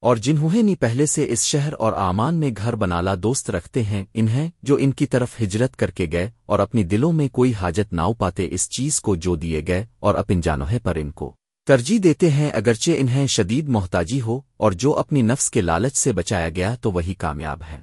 اور جنہوں نے پہلے سے اس شہر اور آمان میں گھر بنالا دوست رکھتے ہیں، انہیں جو ان کی طرف ہجرت کر کے گئے اور اپنی دلوں میں کوئی حاجت ناؤ پاتے اس چیز کو جو دیے گئے اور اپن جانوہے پر ان کو۔ ترجیح دیتے ہیں، اگرچہ انہیں شدید محتاجی ہو اور جو اپنی نفس کے لالچ سے بچایا گیا تو وہی کامیاب ہیں۔